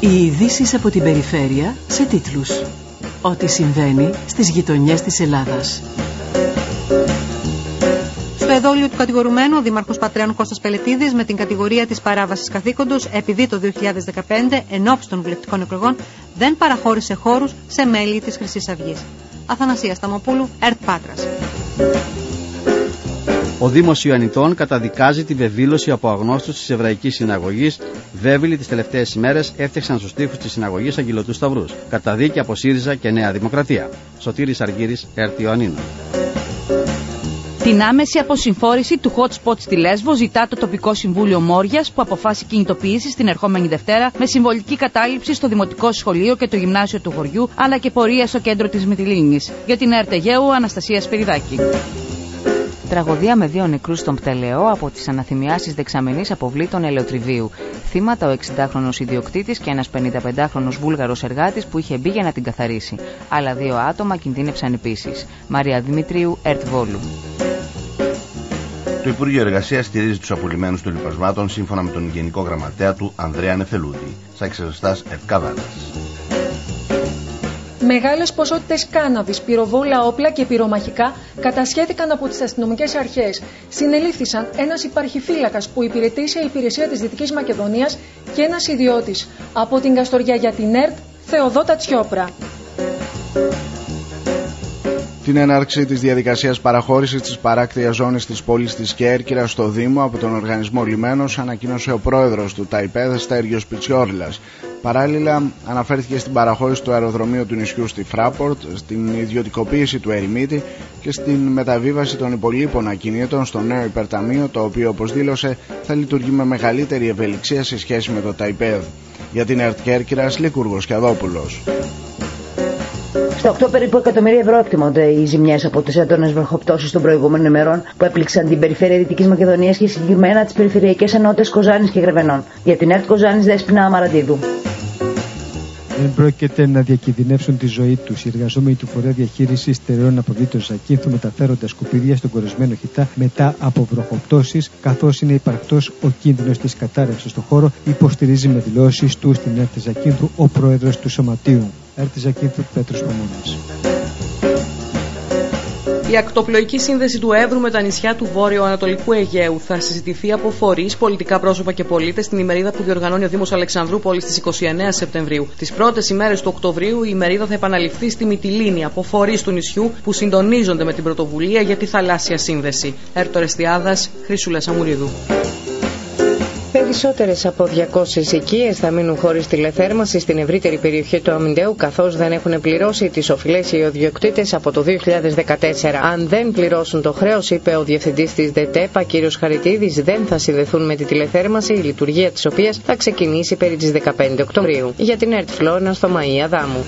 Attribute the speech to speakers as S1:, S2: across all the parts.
S1: Οι ειδήσεις από την περιφέρεια σε τίτλους. Ό,τι συμβαίνει στις γειτονιές της Ελλάδας.
S2: Στο εδόλιο του κατηγορουμένου, ο Δήμαρχος Πατρέων Κώστας Πελετίδης με την κατηγορία της παράβασης καθήκοντος επειδή το 2015 ενώπιση των βουλευτικών εκλογών δεν παραχώρησε χώρους σε μέλη της Χρυσής Αυγής. Αθανασίας Σταμοπούλου, ΕΡΤ Πάτρας.
S3: Ο Δήμος Ιωαννητών καταδικάζει τη βεβήλωση από αγνώστους της Εβραϊκής Συναγωγής. Βέβηλοι τις τελευταίες ημέρες έφτιαξαν στους τοίχους της συναγωγής Αγγελωτούς Σταυρούς. Καταδίκη από ΣΥΡΙΖΑ και Νέα Δημοκρατία. Σωτήρης Αργύρης, ΕΡΤ Ιωαννίνο.
S4: Την άμεση αποσυμφόρηση του hot spot στη Λέσβο ζητά το τοπικό συμβούλιο Μόριας που αποφάσισε κινητοποίηση την ερχόμενη Δευτέρα με συμβολική κατάληψη στο δημοτικό σχολείο και το γυμνάσιο του χωριού αλλά και πορεία στο κέντρο της Μυτιλίνης. Για την ΕΡΤ Αιγαίου, Αναστασία Σπυριδάκη. Τραγωδία με δύο νεκρούς στον Πτελεό από τις αναθυμιάσεις δεξαμενής αποβλήτων ελαιοτριβίου. Θύματα ο 60χρονο ιδιοκτήτης και ένας 55χρονο βούλγαρος εργάτης που είχε μπει για να την καθαρίσει. Άλλα δύο άτομα κινδύνευσαν επίσης. Μαρία Δημητρίου, Ερτ Βόλου.
S5: Το Υπουργείο Εργασίας στηρίζει τους απολυμμένου των λοιπασμάτων σύμφωνα με τον Γενικό Γραμματέα του Ανδρέα Νεφελούδη. Σάξεζεστά Ευκάδαρα.
S6: Μεγάλες ποσότητες κάναβης, πυροβόλα, όπλα και πυρομαχικά κατασχέθηκαν από τις αστυνομικές αρχές. Συνελήφθησαν ένας υπαρχηφύλακα που υπηρετεί σε υπηρεσία της Δυτικής Μακεδονίας και ένας ιδιώτης. Από την Καστοριά για την ΕΡΤ, Θεοδότα Τσιόπρα.
S7: Την έναρξη της διαδικασίας παραχώρησης της παράκτειας ζώνης της πόλης της Κέρκυρα στο Δήμο από τον οργανισμό Λιμένος ανακοίνωσε ο πρόεδρος του ΤΑΙΠΕΔ Στέργιος Πιτσιόρλας. Παράλληλα, αναφέρθηκε στην παραχώρηση του αεροδρομίου του νησιού στη Φράπορτ, στην ιδιωτικοποίηση του Ερημίτη και στην μεταβίβαση των υπολείπων ακινήτων στο νέο υπερταμείο, το οποίο, όπως δήλωσε, θα λειτουργεί με μεγαλύτερη ευελιξία σε σχέση με το ΤΑΙΠΕΔ. Για την ΕΡΤ Κέρκυρας, Λίκουργο Κιαδόπουλος.
S8: Στα 8 περίπου εκατομμύρια ευρώ εκτιμώνται οι ζημιές από τις έντονες βροχοπτώσεις των προηγούμενων ημερών που έπληξαν την περιφέρεια Δυτικής Μακεδονίας και συγκεκριμένα τις περιφερειακές ενότητες Κοζάνης και Γρεβενών. Για την ΕΡΤ Κοζάνης Δέσπινα Αμαραντίδου.
S9: Δεν πρόκειται να διακινδυνεύσουν τη ζωή τους. Οι εργαζόμενοι του φορέα διαχείρισης στερεών αποβλήτων Ζακίνθου μεταφέρονται σκουπίδια στον κορεσμένο χιτά μετά από βροχοπτώσεις, καθώς είναι υπαρκτός ο κίνδυνος της κατάρρευσης στο χώρο, υποστηρίζει με δηλώσεις του στην ΕΡΤ Ζακίνθου ο πρόεδρος του Σωματείου. ΕΡΤ Ζακίνθου Πέτρος Παμόνα.
S10: Η ακτοπλοϊκή σύνδεση του Εύρου με τα νησιά του Βόρειο-Ανατολικού Αιγαίου θα συζητηθεί από φορείς, πολιτικά πρόσωπα και πολίτες στην ημερίδα που διοργανώνει ο Δήμος Αλεξανδρούπολης στις 29 Σεπτεμβρίου. Τις πρώτες ημέρες του Οκτωβρίου η ημερίδα θα επαναληφθεί στη Μυτιλίνη από φορείς του νησιού που συντονίζονται με την πρωτοβουλία για τη θαλάσσια σύνδεση. Έρτο Ρεστιάδα, Χρυσούλα Σαμουρίδου.
S11: Περισσότερες από 200 οικίες θα μείνουν χωρίς τηλεθέρμανση στην ευρύτερη περιοχή του Αμυντέου, καθώς δεν έχουν πληρώσει τις οφειλές οι ιδιοκτήτε από το 2014. Αν δεν πληρώσουν το χρέος, είπε ο διευθυντής της ΔΕΤΕΠΑ, κ. Χαριτίδης, δεν θα συνδεθούν με τη τηλεθέρμανση, η λειτουργία της οποίας θα ξεκινήσει περί τις 15 Οκτωβρίου. Για την ΕΡΤ Φλόνα στο Μαΐα Δάμου.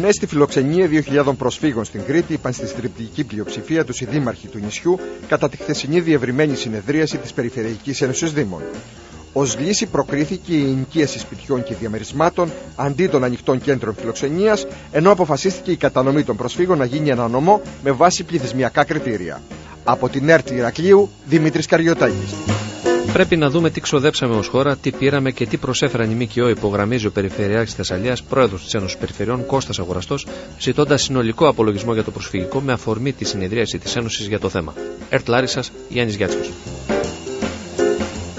S12: Ναι στη φιλοξενία 2.000 προσφύγων στην Κρήτη είπαν στη στριπτική πλειοψηφία τους οι δήμαρχοι του νησιού κατά τη χθεσινή διευρυμένη συνεδρίαση της Περιφερειακής Ένωσης Δήμων. Ω λύση προκρίθηκε η ενοικίαση σπιτιών και διαμερισμάτων αντί των ανοιχτών κέντρων φιλοξενίας, ενώ αποφασίστηκε η κατανομή των προσφύγων να γίνει ένα νομό με βάση πληθυσμιακά κριτήρια. Από την ΕΡΤ Ηρακλείου, Δημήτρης Καριωτάκης.
S13: Πρέπει να δούμε τι ξοδέψαμε ως χώρα, τι πήραμε και τι προσέφεραν οι ΜΚΟ, υπογραμμίζει ο Περιφερειάρχης Θεσσαλίας, πρόεδρος της Ένωσης Περιφερειών Κώστας Αγοραστός, ζητώντας συνολικό απολογισμό για το προσφυγικό με αφορμή τη συνεδρίαση της Ένωσης για το θέμα. Ερτ Λάρισας, Γιάννης Γιάτσικο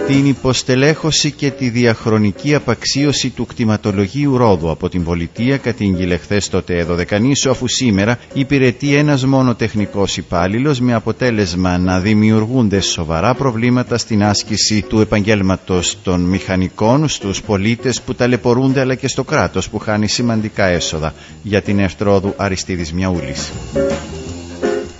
S14: την υποστελέχωση και τη διαχρονική απαξίωση του κτηματολογίου ρόδου από την πολιτεία κατήγγειλε χθες στο ΤΕΔΟ Δεκανήσου αφού σήμερα υπηρετεί ένας μόνο τεχνικός υπάλληλος με αποτέλεσμα να δημιουργούνται σοβαρά προβλήματα στην άσκηση του επαγγέλματος των μηχανικών στους πολίτες που ταλαιπωρούνται αλλά και στο κράτος που χάνει σημαντικά έσοδα για την Ευτρόδου Αριστίδης Μιαούλης.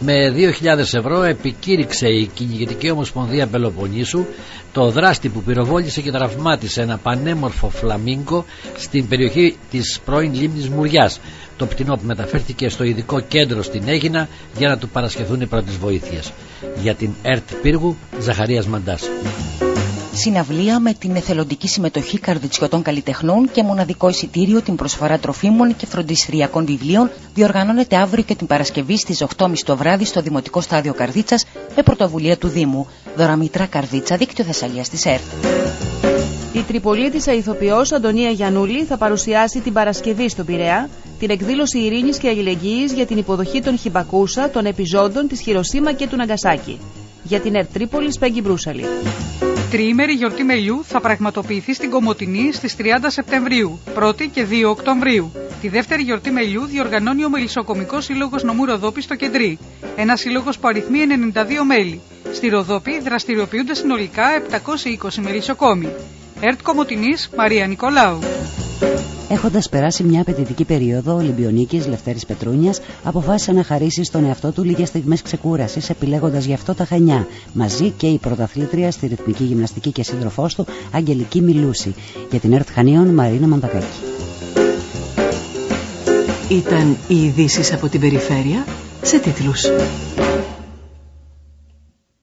S15: Με 2.000 ευρώ επικήρυξε η Κυνηγητική Ομοσπονδία Πελοποννήσου το δράστη που πυροβόλησε και τραυμάτισε ένα πανέμορφο φλαμίγκο στην περιοχή της πρώην λίμνης Μουριάς. Το πτηνό που μεταφέρθηκε στο ειδικό κέντρο στην Έγινα για να του παρασχεθούν οι πρώτες βοήθειες. Για την ΕΡΤ Πύργου, Ζαχαρίας Μαντάς
S16: συναυλία με την εθελοντική συμμετοχή καρδιτσιωτών καλλιτεχνών και μοναδικό εισιτήριο την προσφορά τροφίμων και φροντιστηριακών βιβλίων διοργανώνεται αύριο και την Παρασκευή στις 8.30 το βράδυ στο Δημοτικό Στάδιο Καρδίτσας με πρωτοβουλία του Δήμου. Δωραμήτρα Καρδίτσα, δίκτυο Θεσσαλίας της ΕΡΤ.
S17: Η τριπολίτησα ηθοποιός Αντωνία Γιανούλη θα παρουσιάσει την Παρασκευή στον Πειραιά την εκδήλωση ειρήνης και αλληλεγγύης για την υποδοχή των Χιμπακούσα των επιζώντων της Χειροσύμα και του Ναγκασάκη. Για την ΕΡΤ Τρίπολης, Πέγγι Μπρούσαλη.
S18: Τριήμερη γιορτή μελιού θα πραγματοποιηθεί στην Κομωτινή στις 30 Σεπτεμβρίου, 1η και 2 Οκτωβρίου. Τη δεύτερη γιορτή μελιού διοργανώνει ο Μελισσοκομικός Σύλλογος Νομού Ροδόπη στο Κεντρί, ένας σύλλογος που αριθμεί 92 μέλη. Στη Ροδόπη δραστηριοποιούνται συνολικά 720 μελισσοκόμοι. ΕΡΤ Κομωτινής, Μαρία Νικολάου.
S19: Έχοντας περάσει μια απαιτητική περίοδο, ο Ολυμπιονίκης Λευτέρης Πετρούνιας αποφάσισε να χαρίσει στον εαυτό του λίγες στιγμές ξεκούρασης, επιλέγοντας γι' αυτό τα Χανιά, μαζί και η πρωταθλήτρια στη ρυθμική γυμναστική και σύντροφός του, Αγγελική Μιλούση. Για την ΕΡΤ Χανίων, Μαρίνα Μανδακάκη.
S1: Ήταν οι ειδήσεις από την περιφέρεια σε τίτλους.